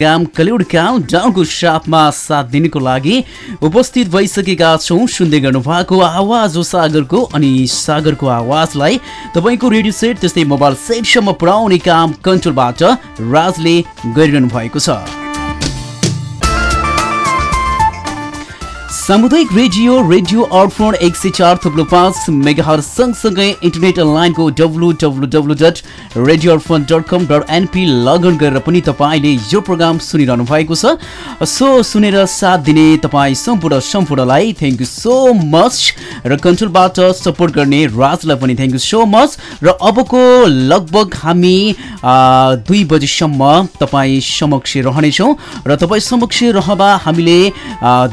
काम कलिउड डाउनको साथमा साथ दिनको लागि उपस्थित भइसकेका छौँ सुन्दै गर्नु भएको आवाज हो सागरको अनि सागरको आवाजलाई तपाईँको रेडियो सेट त्यस्तै मोबाइल सेटसम्म पुर्याउने काम कन्ट्रोलबाट राजले गरिरहनु भएको छ सामुदायिक रेडियो रेडियो आउटफोन एक सय चार थुप्रो पाँच मेगाहर सँगसँगै इन्टरनेट लाइनको W W W dot radio आउटफोन dot com dot NP login गरेर पनि तपाईँले यो प्रोग्राम सुनिरहनु भएको छ। सो सुनेर साथ दिने तपाईँ सम्पूर्ण सम्पूर्णलाई थ्याङ्क यू सो मच र कन्ट्रोलबाट सपोर्ट गर्ने राजलाई पनि थ्याङ्क यू सो मच र अबको लगभग हामी दुई बजीसम्म तपाईँ समक्ष रहनेछौँ र तपाईँ समक्ष रहँदा हामीले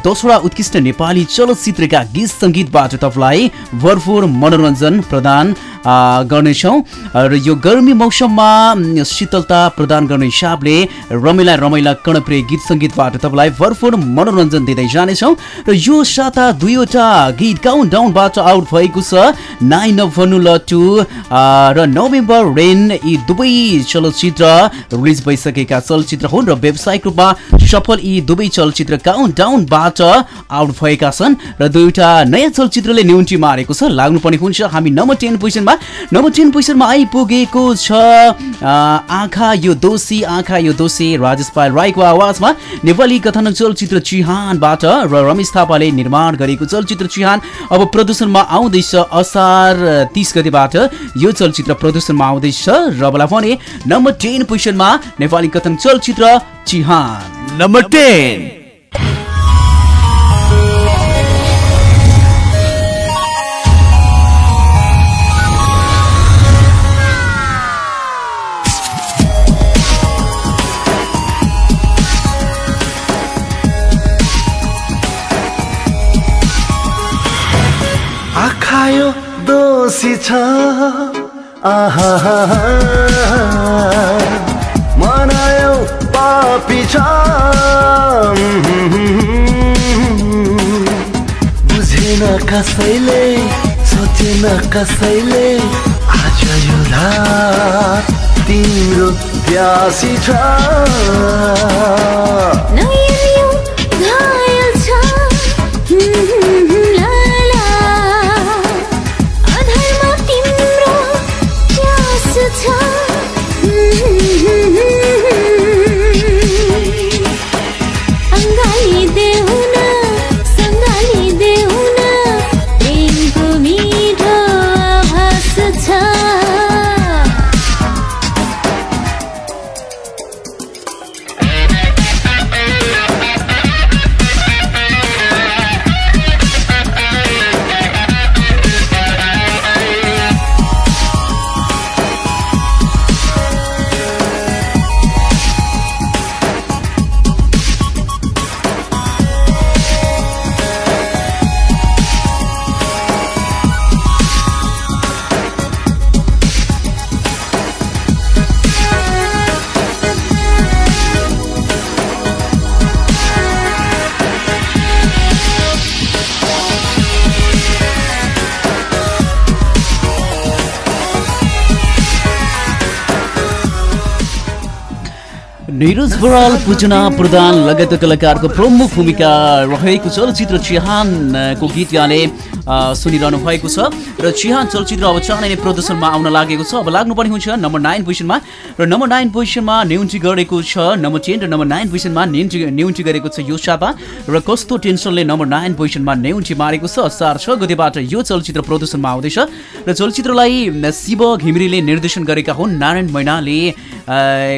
दोस्रो उत्कृष्ट नेपाली चलचित्रका गीत सङ्गीतबाट तपाईँलाई भरपुर मनोरञ्जन प्रदान गर्नेछौँ। र यो गर्मी मौसममा शीतलता प्रदान गर्ने हिसाबले रमाइला रमाइला कर्णप्रिय गीत सङ्गीतबाट तपाईँलाई भरपुर मनोरञ्जन दिँदै जानेछौँ। र यो साता दुईवटा गीत काउन्ट डाउनबाट आउट भएको छ नाइन नभन्नु ल टु र नोभेम्बर रेन यी दुवै चलचित्र रिलिज भइसकेका चलचित्र हुन् र व्यावसायिक रूपमा सफल यी दुवै चलचित्र काउन्ट डाउनबाट आउट भएका छन् र दुईवटा नयाँ चलचित्रले न्युन्टी मारेको छ। लाग्नुपर्ने हुन्छ हामी नम्बर टेन पोजिसनमा नम्बर टेन पोजिसनमा आइपुगेको छ आँखा यो दोषी आँखा यो दोषी राजेश पाल राईको आवाजमा। नेपाली कथानक चलचित्र चिहानबाट र रमेश थापाले निर्माण गरेको चलचित्र चिहान अब प्रदर्शनमा आउँदैछ। असार तिस गतिबाट यो चलचित्र प्रदर्शनमा आउँदैछ र बला भने नम्बर टेन पोजिसनमा नेपाली कथन चलचित्र चिहान। Number 10. आँखा यो दोषी छ। आहा मनायो पापी छ। बुझेन कसैले सोचेन कसैले आज यो रात तिम्रो ब्यासी छ। निरज बराल पूजना प्रधान लगायत कलाकारको प्रमुख भूमिका रहेको चलचित्र चिहानको गीत यहाँले सुनिरहनु भएको छ। र चिहान चलचित्र अब चाँडै नै प्रदर्शनमा आउन लागेको छ। अब लाग्नुपर्ने हुन्छ नम्बर नाइन पोजिसनमा र नम्बर नाइन पोजिसनमा न्युन्टी गरेको छ नम्बर टेन र नम्बर नाइन पोजिसनमा न्युन्टी गरेको छ यो साता र कस्तो टेन्सनले नम्बर नाइन पोजिसनमा न्युन्टी मारेको छ असार छ गतिबाट यो चलचित्र प्रदर्शनमा आउँदैछ। र चलचित्रलाई शिव घिमिरेले निर्देशन गरेका हुन्। नारायण मैनाले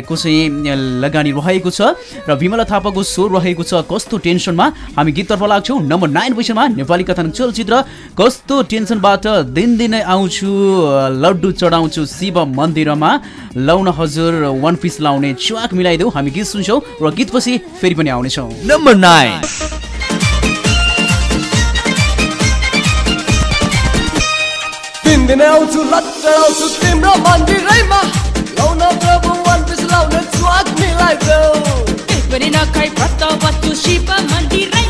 को चाहिँ लगानी रहेको छ र विमला थापाको स्वर रहेको छ कस्तो टेन्सनमा? हामी गीततर्फ लाग्छौँ। नम्बर नाइन पोजिसनमा नेपाली कथन चलचित्र। कस्तो टेन्सनबाट दिनदिनै आउँछु लड्डु चढाउँछु शिव मन्दिरमा। लाउन हजुर वान पिस लाउने च्वाक मिलाइदेऊ। हामी गीत सुन्छौँ र गीतपछि फेरि पनि आउनेछौँ। Number 9. तिन दिन आउँछु लट्ट आउँछु तिम्रो मन्दिरैमा। लाउन प्रभु वान पिस लाउन च्वाक मिलाइदेऊ पनि नखाइ व्रत बस्छु शिव मन्दिरैमा चाप्ले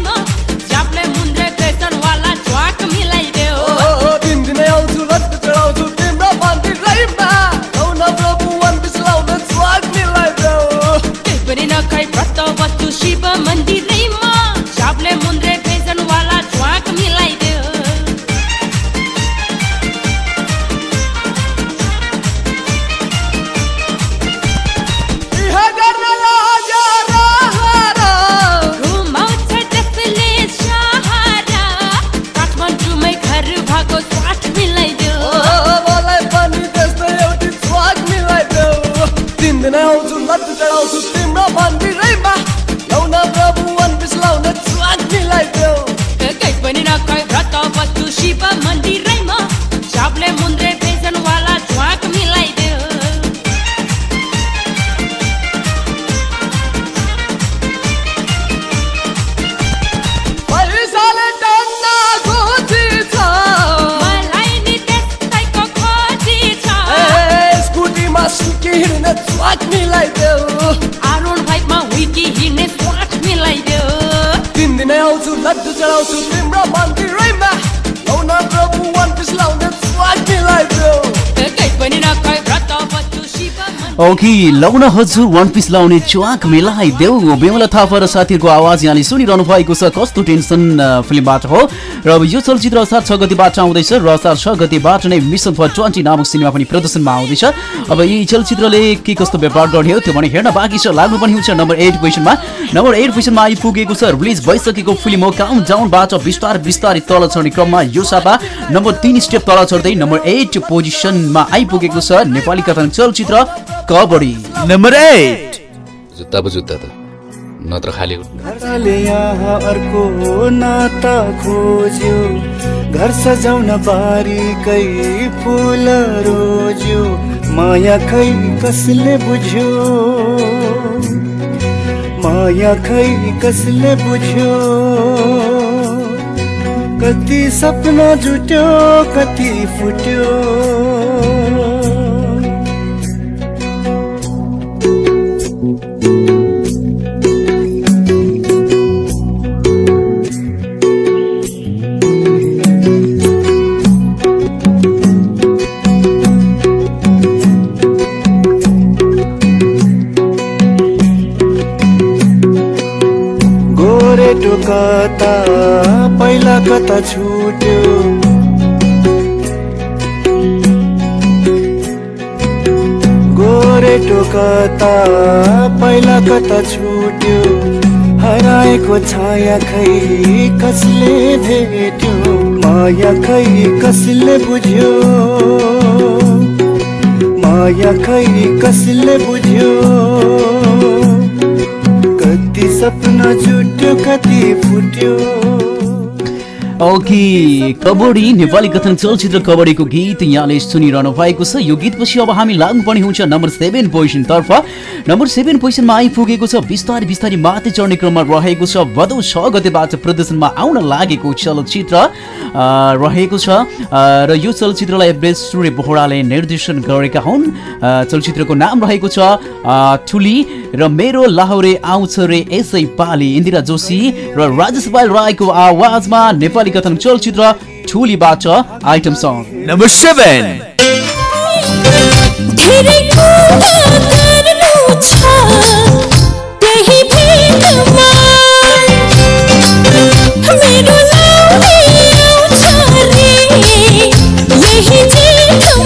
ओके लौन हजुर वान पिस लाउने च्वाक मिलाइदेऊ बेमला थापा र साथीहरूको आवाज यहाँले सुनिरहनु भएको छ। कस्तो टेन्सन फिल्मबाट हो? र यो चलचित्र असार छ गतिबाट आउँदैछ र असार छ गतिबाट नै मिसन फर ट्वेन्टी नामक सिनेमा पनि प्रदर्शनमा आउँदैछ। अब यी चलचित्रले के कस्तो व्यापार गर्ने हो त्यो भने हेर्न बाँकी छ। लाग्नु पनि हुन्छ नम्बर एट पोजिसनमा। नम्बर एट पोजिसनमा आइपुगेको छ। रिलिज भइसकेको फिल्म हो। काउन्ट डाउनबाट बिस्तार बिस्तारै तल चढ्ने क्रममा यो सापा नम्बर तिन स्टेप तल चढ्दै नम्बर एट पोजिसनमा आइपुगेको छ। नेपाली कथन चलचित्र कबड्डी नम्बर एट जुत्ता पो जुत्ता त नत्र खाली उठ्नु घरले यहाँ अर्को नाता खोज्यो। घर सजाउन बारीकै फुल रोज्यो। माया खै कसले बुझ्यो? माया खै कसले बुझ्यो? कति सपना जुट्यो कति फुट्यो? छुट्यो। गोरेटो कता पहिला कता छुट्यो? हराएको छाया खै कसले भेट्यो? माया खै कसले बुझ्यो? माया खै कसले बुझ्यो? कति सपना छुट्यो कति फुट्यो? ओके कबड्डी नेपाली कथन चलचित्र कबड्डीको गीत यहाँले सुनिरहनु भएको छ। यो गीतपछि अब हामी लाग्नुपर्ने हुन्छ नम्बर सेभेन पोजिसनतर्फ। नम्बर सेभेन पोजिसनमा आइपुगेको छ बिस्तारै बिस्तारै माथि चढ्ने क्रममा रहेको छ भदौ छ गतेबाट प्रदर्शनमा आउन लागेको चलचित्र रहेको छ। र यो चलचित्रलाई एभरेज सूर्य बोहराले निर्देशन गरेका हुन्। चलचित्रको नाम रहेको छ ठुली र मेरो लाहौरे आउँछ रे यसै पाली। इन्दिरा जोशी र राजेश पाल राईको आवाजमा नेपाली कथन चलचित्र ठुलीबाट आइटम सङ्ग नम्बर सेभेन। मेरो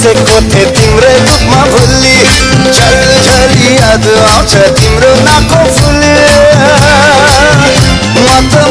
बसेको थिएँ तिम्रै रूपमा भुल्ली। झल झली याद आउँछ तिम्रो नाको फुली म त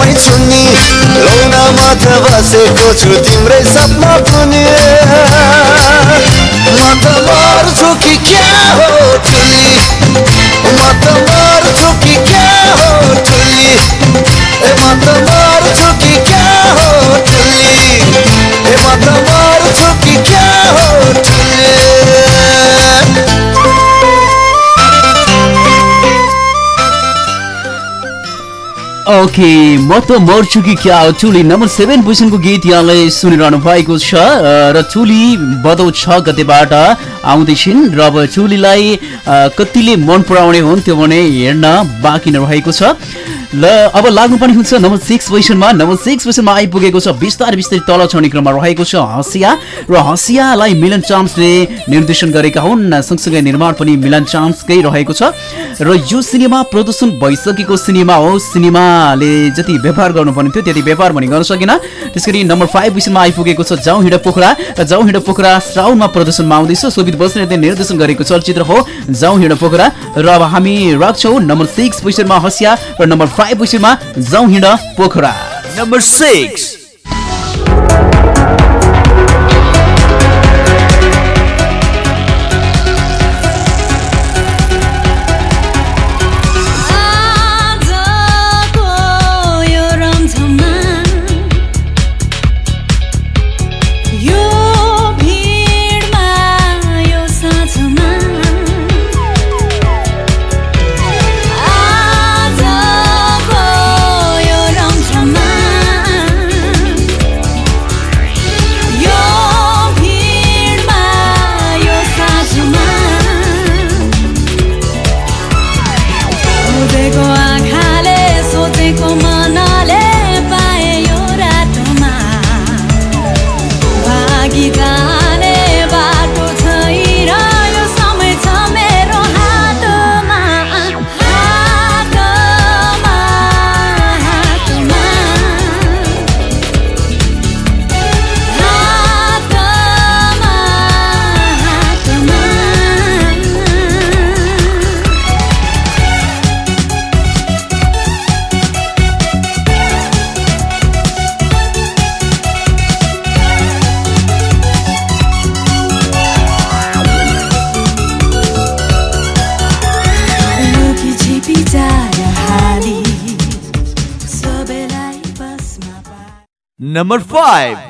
मै छुनी लौनामा त बसेको छु तिम्रै सपना पुनि। म त मर्छु कि क्या हो ठुली? म त मर्छु कि क्या हो ठुली? ए म त ओके म त मर्छु कि क्या? चुली नम्बर सेभेन पोजिसनको गीत यहाँले सुनिरहनु भएको छ र चुली बदौ छ गतेबाट आउँदैछिन् र अब चुलीलाई कतिले मन पराउने हुन् त्यो भने हेर्न बाँकी नै रहेको छ। ल अब लाग्नुपर्ने हुन्छ नम्बर सिक्स पोजिसनमा नम्बर सिक्स पोजिसनमा आइपुगेको छ बिस्तारै बिस्तारै तल चढ्ने क्रममा रहेको छ हँसिया र हँसियालाई मिलन चाम्सले निर्देशन गरेका हुन्। सँगसँगै निर्माण पनि मिलन चाम्सकै रहेको छ। र यो सिनेमा प्रदर्शन भइसकेको सिनेमा हो। सिनेमाले जति व्यापार गर्नुपर्ने थियो त्यति व्यापार पनि गर्न सकेन। त्यस गरी नम्बर फाइभ विषयमा आइपुगेको छ जाउँ हिँड पोखरा। र जाउँ हिँड पोखरा श्रावणमा प्रदर्शनमा आउँदैछ। शोभित बस्नेतले निर्देशन गरेको चलचित्र हो जाउँ हिँड पोखरा। र अब हामी राख्छौँ नम्बर सिक्स पोजिसनमा हँसिया र नम्बर पोजिसनमा जाउँ हिँड पोखरा Number 6. Number 5.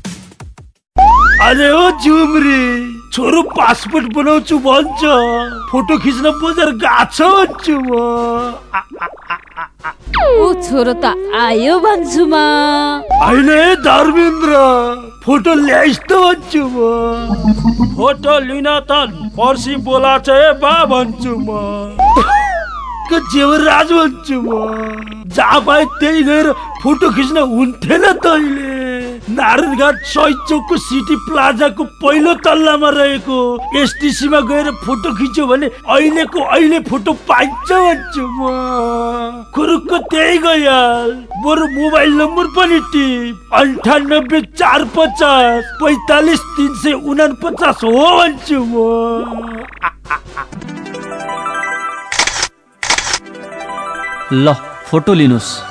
अरे ओ जुमरी छोरो पासपोर्ट बनाउँछु भन्छ. फोटो खिच्न बजार गएको छ भन्छु म। ऊ छोरो त आयो भन्छु म. होइन धर्मेन्द्र? फोटो ल्याइस् त भन्छु म. फोटो लिन त पर्सि बोलाछ है बा भन्छु म. के जेवराज भन्छु म? जहाँ पाए त्यही गएर फोटो खिच्न हुन्थेन तैँले। नारायणघाट सही चौकको सिटी प्लाजाको पहिलो तल्लामा रहेको एसटिसीमा गएर फोटो खिच्यो भने अहिलेको अहिले फोटो पाइन्छ भन्छु म। कुरुकको त्यही गइहाल बरु मोबाइल नम्बर पनि टिप। अन्ठानब्बे चार पचास पैतालिस तिन सय उनापचास हो भन्छु म। ल फोटो लिनुहोस्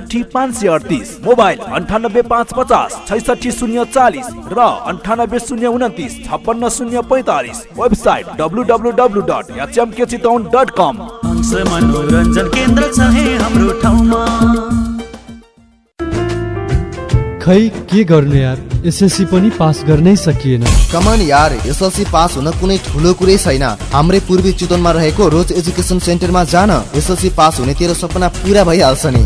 पाँच सय अडतिस मोबाइल अन्ठानब्बे पाँच पचास छैसठी शून्य चालिस र अन्ठानब्बे शून्य उन्तिस छप्पन्न शून्य पैँतालिस website W W W dot HMK Chitwan dot com. मनोरञ्जन केन्द्र छ है हाम्रो ठाउँमा। खै के गर्नु यार? एसएससी पनि पास गर्नै सकिएन। कमान यार एसएलसी पास हुन कुनै ठुलो कुरै छैन। हाम्रै पूर्वी चितवनमा रहेको रोज एजुकेसन सेन्टरमा जान एसएलसी पास हुने तेरो सपना पुरा भइहाल्छ नि।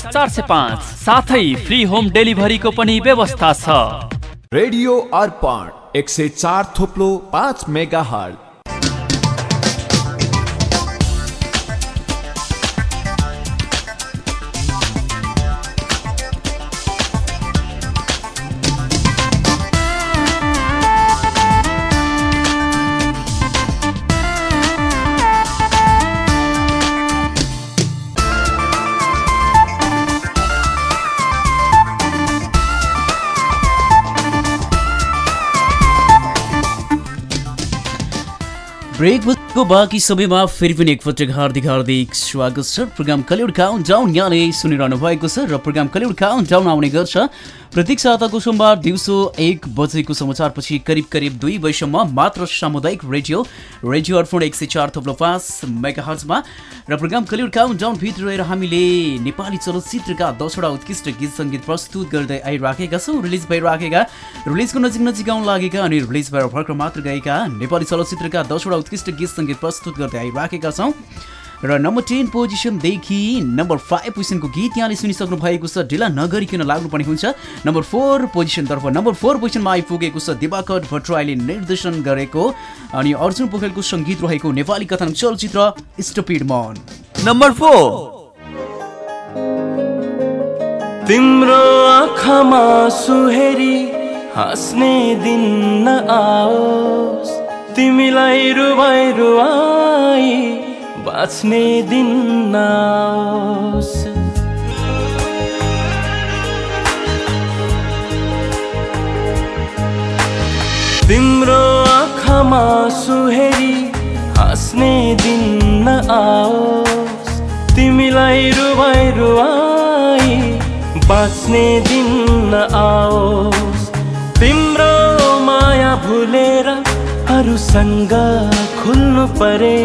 चार सय पाँच। साथै फ्री होम डेलिभरीको पनि व्यवस्था छ। रेडियो अर्पण एक सय चार थोप्लो पाँच मेगा हल ब्रेकको बाँकी समयमा फेरि पनि एकपटक हार्दिक हार्दिक स्वागत छ। प्रोग्राम कलिउड काउन्ट डाउन यहाँले सुनिरहनु भएको छ र प्रोग्राम कलिउड काउन्ट डाउन आउने गर्छ। प्रत्येक साताको सोमबार दिउँसो एक बजेको समाचारपछि करिब करिब दुई बजीसम्म मात्र सामुदायिक रेडियो रेडियो अर्फोन एक सय चार थप्लो पाँच मेगा हर्चमा र प्रोग्राम कलिउड काउन्ट डाउनभित्र रहेर हामीले नेपाली चलचित्रका दसवटा उत्कृष्ट गीत सङ्गीत प्रस्तुत गर्दै आइराखेका छौँ। रिलिज भइराखेका रिलिजको नजिक नजिक आउन लागेका अनि रिलिज भएर भर्खर मात्र गएका नेपाली चलचित्रका दसवटा उत्कृष्ट गीत प्रस्तुत गर्दै आइराखेका छौँ। र नम्बर टेन पोजिसनदेखि नम्बर फाइभ पोजिसनको गीत यहाँले सुनिसक्नु भएको छ। ढिला नगरिकन लाग्नुपर्ने हुन्छ? नम्बर फोर पोजिसनतर्फ नम्बर फोर पोजिसनमा आइपुगेको छ दिवाकर भट्टराईले निर्देशन गरेको। अनि अर्जुन पोखरेलको सङ्गीत रहेको नेपाली कथानक चलचित्र स्टपिड मन नम्बर फोर तिम्रो आँखामा सुहेरी हाँस्ने दिन न आओस् तिमीलाई रुवाई रुवाई बाँच्ने दिन नआओस् तिम्रो आँखामा सुहेरी हाँस्ने दिन न आओस्। तिमीलाई रुवाई रुवाई बाँच्ने दिन न आओस्। तिम्रो माया भुलेर अरूसँग खुल्नु परे।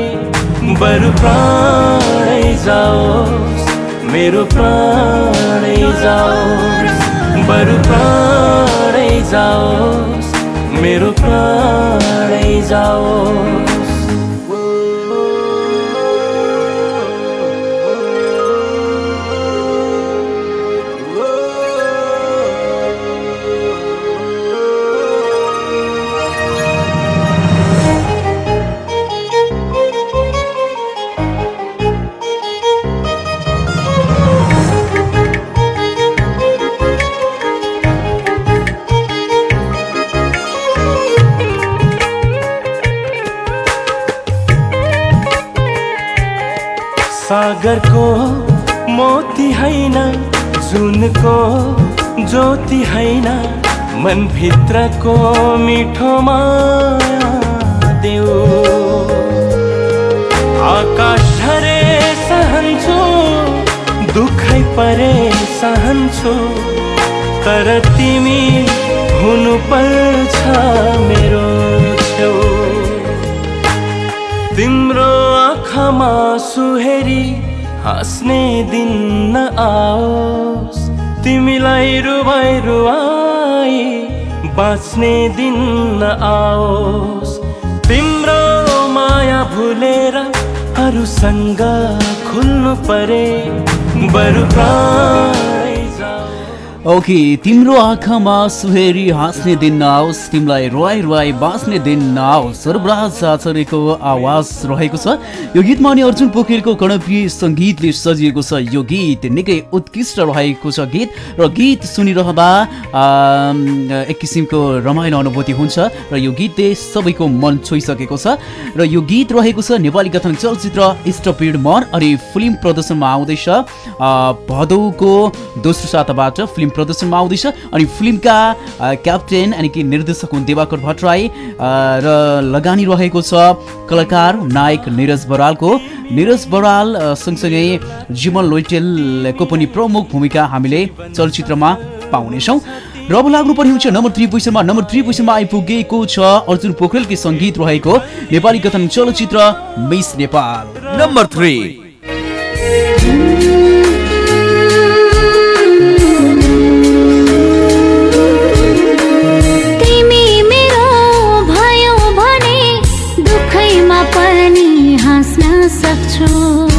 बरु प्राणै जाओस् मेरो प्राणै जाओस्। बरु प्राणै जाओस् मेरो प्राणै जाओस्। सागरको मोती होइन जुनको ज्योति होइन मनभित्रको मिठो माया देऊ। आकाश झरे सहन्छु परे सहन्छु तर तिमी हुनु पर्छ मेरो छेउ। तिम्रो आँखामा सुहेरी हाँस्ने दिन न आओस् तिमीलाई रुवाई रुवाई बाँच्ने दिन न आओस् तिम्रो माया भुलेर अरूसँग खुल्नु परे बरु जाऊ ओके तिम्रो आँखामा सुहेरी हाँस्ने दिन नआओस् तिमीलाई रुवाई रुवाई बाँच्ने दिन नआओस् सर्वराज आचार्यको आवाज रहेको छ। यो गीतमा अनि अर्जुन पोखरेलको कर्णप्रिय सङ्गीतले सजिएको छ। यो गीत निकै उत्कृष्ट रहेको छ गीत र गीत सुनिरहँदा एक किसिमको रमाइलो अनुभूति हुन्छ र यो गीतले सबैको मन छोइसकेको छ। र यो गीत रहेको छ नेपाली कथन चलचित्र इष्टपीड मन अनि फिल्म प्रदर्शनमा आउँदैछ। भदौको दोस्रो साताबाट फिल्म प्रदर्शनमा आउँदैछ। अनि फिल्मका क्याप्टेन अनि कि निर्देशक हुन् दिवाकर भट्टराई र लगानी रहेको छ कलाकार नायक निरज बरालको। निरज बराल सँगसँगै जीवन लोइटेलको पनि प्रमुख भूमिका हामीले चलचित्रमा पाउनेछौँ। र अब लाग्नु पर्ने हुन्छ नम्बर थ्री पोजिसनमा नम्बर थ्री पोजिसनमा आइपुगेको छ अर्जुन पोखरेलकै सङ्गीत रहेको नेपाली कथन चलचित्र मिस नेपाल। Number three. पनि हाँस्न सक्छु।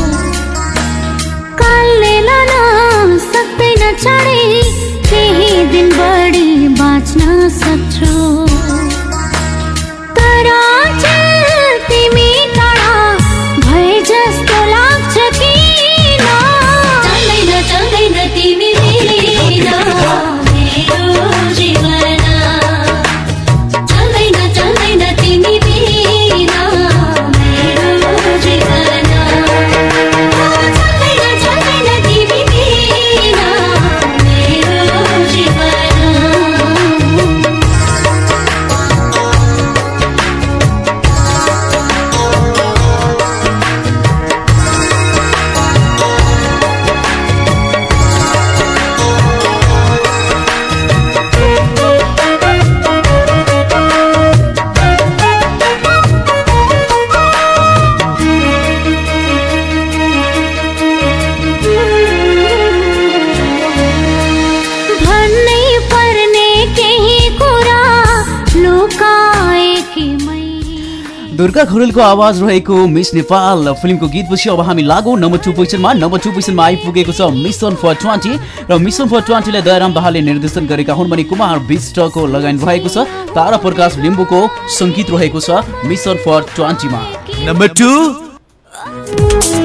दुर्गा खरेलको आवाज रहेको मिस नेपाल फिल्मको गीतपछि अब हामी लागौँ नम्बर टू पोजिसनमा नम्बर टू पोजिसनमा आइपुगेको छ मिसन फर ट्वेन्टी र मिसन फर ट्वेन्टीलाई दयाराम दाहालले निर्देशन गरेका हुन् भने कुमार विष्टको लगानी रहेको छ तारा प्रकाश लिम्बूको सङ्गीत रहेको छ मिसन फर ट्वेन्टीमा नम्बर टू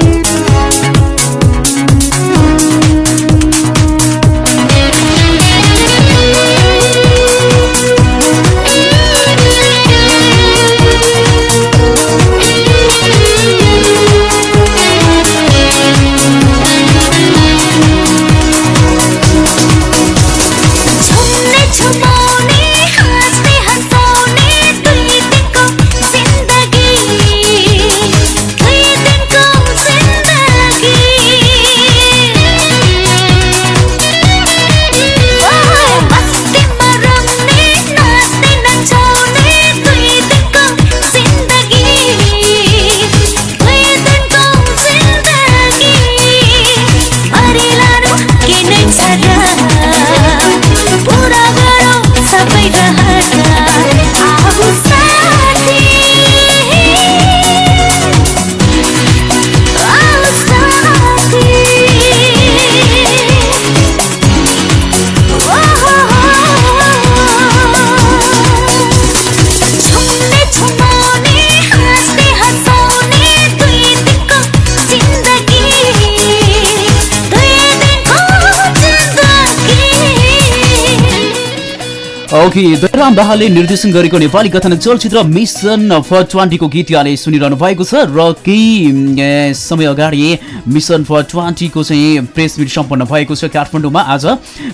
ओके दयाराम दाहालले निर्देशन गरेको नेपाली कथन चलचित्र मिसन फर ट्वेन्टीको गीत यहाँले सुनिरहनु भएको छ र केही समय अगाडि मिसन फर ट्वेन्टीको चाहिँ प्रेस मिट सम्पन्न भएको छ काठमाडौँमा आज।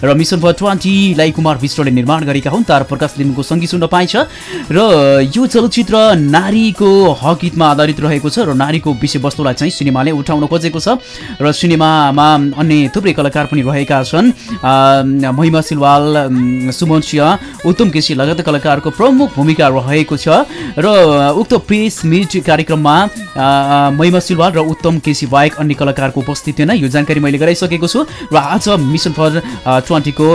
र मिसन फर ट्वेन्टीलाई कुमार विष्टले निर्माण गरेका हुन् तार प्रकाश लिम्बूको सङ्गीत सुन्न पाइन्छ। र यो चलचित्र नारीको हक हितमा आधारित रहेको छ र नारीको विषयवस्तुलाई चाहिँ सिनेमाले उठाउन खोजेको छ। र सिनेमामा अन्य थुप्रै कलाकार पनि रहेका छन्। महिमा सिलवाल सुमन सिंह उत्तम केसी लगायत कलाकारको प्रमुख भूमिका रहेको छ। र उक्त प्रेस मिट कार्यक्रममा महिमा सिलवाल र उत्तम केसी बाहेक अन्य कलाकारको उपस्थिति थिएन यो जानकारी मैले गराइसकेको छु। र आज मिसन फर ट्वेन्टीको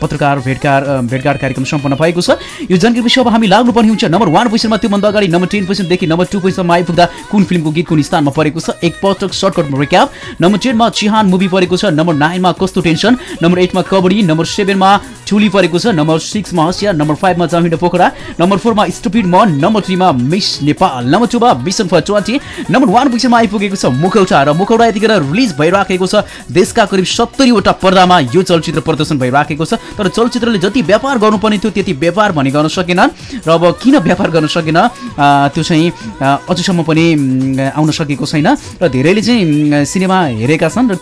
पत्रकार भेटकार भेटघाट कार्यक्रम सम्पन्न भएको छ। यो जानकारी विषय अब हामी लाग्नुपर्ने हुन्छ। नम्बर वान पोजिसनमा त्योभन्दा अगाडि नम्बर टेन पोजिसनदेखि नम्बर टू पोजिसनमा आइपुग्दा कुन फिल्मको गीत कुन स्थानमा परेको छ। एकपटक सर्टकट रिक्याप। नम्बर टेनमा चिहान मुभी परेको छ। नम्बर नाइनमा कस्तो टेन्सन। नम्बर एटमा कबड्डी। नम्बर सेभेनमा चुली परेको छ। नम्बर सिक्समा हसिया नम्बर फाइभमा जमिन पोखरा। नम्बर फोरमा स्टुपिड मन नम्बर थ्रीमा miss Nepal number टूमा mission for twenty number one पोजिसनमा आइपुगेको छ मुखौटा र मुखौटा यतिखेर रिलिज भइराखेको छ। देशका करिब सत्तरीवटा पर्दामा यो चलचित्र प्रदर्शन भइराखेको छ। तर चलचित्रले जति व्यापार गर्नुपर्ने थियो त्यति व्यापार भने गर्न सकेन र अब किन व्यापार गर्न सकेन? त्यो चाहिँ अझसम्म पनि आउन सकेको छैन। र धेरैले चाहिँ सिनेमा हेरेका छन् र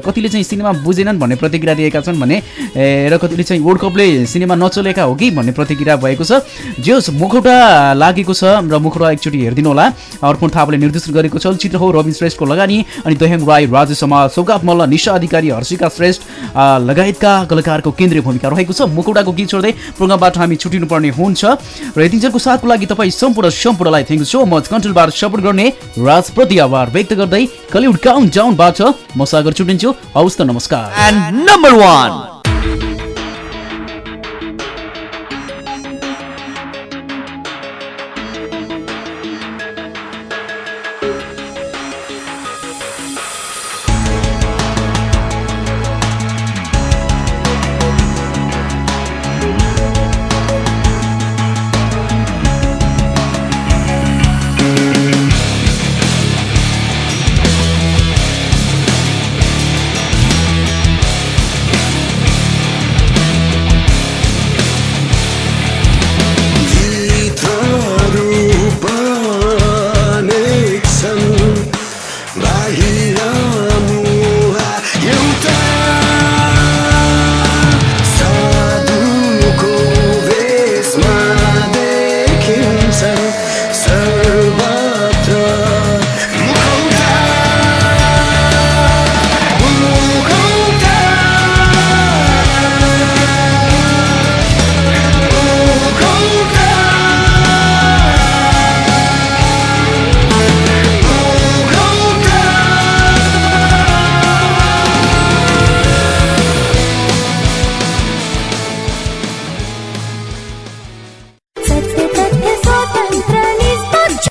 कतिले चाहिँ सिनेमा बुझेनन् भन्ने प्रतिक्रिया दिएका छन् भने र कतिले चाहिँ वर्ल्ड कपले सिनेमा नचलेका हो कि भन्ने प्रतिक्रिया भएको छ। जे होस् मुखौटा लागेको छ र मुखौटा एकचोटि हेरिदिनु होला। अर्पण थापाले निर्देशन गरेको चलचित्र हो रविन श्रेष्ठको लगानी अनि दयाङ राई राजेश समाल सौगात मल्ल निशा अधिकारी हर्षिका श्रेष्ठ लगायतका कलाकारको केन्द्रीय भूमिका रहेको छ। मुखौटाको गीत छोड्दै प्रोग्रामबाट हामी छुटिनुपर्ने हुन्छ। र यतिन्जेलको साथको लागि तपाईँ सम्पूर्ण सम्पूर्णलाई थ्याङ्क सो मच कन्ट्रोलबाट सपोर्ट गर्ने राजप्रति आभार व्यक्त गर्दै कलिउड काउन्ट डाउनबाट म सागर छुटिन्छु। हवस् त नमस्कार। Number one.